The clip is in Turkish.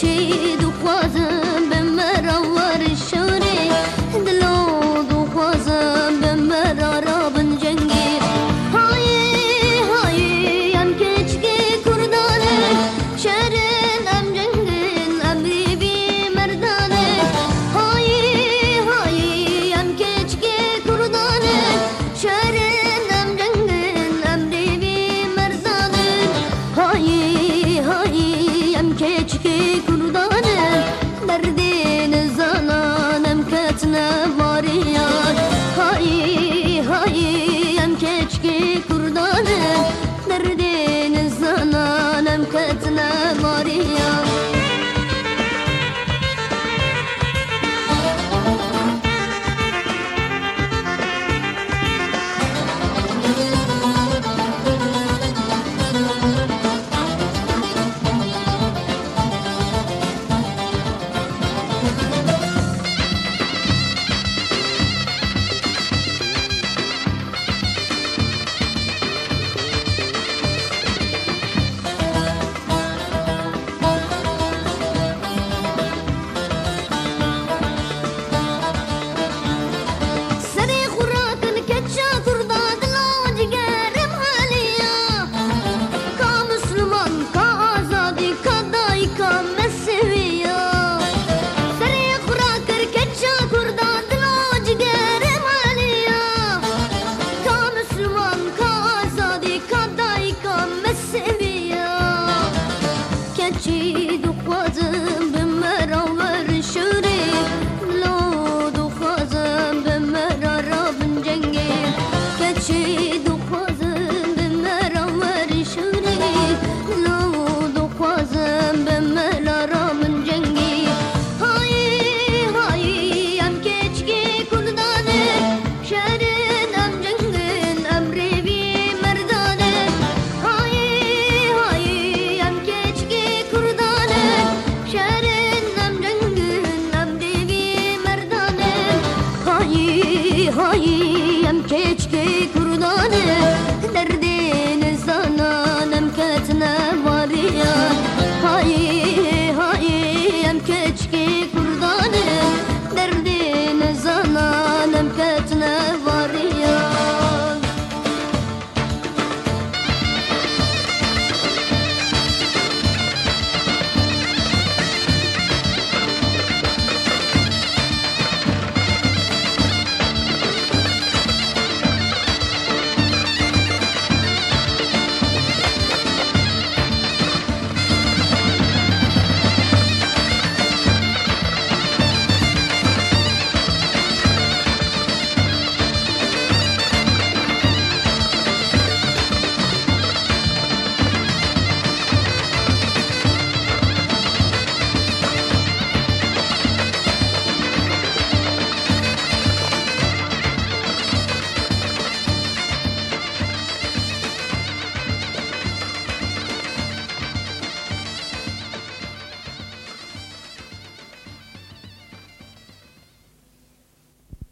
چی 一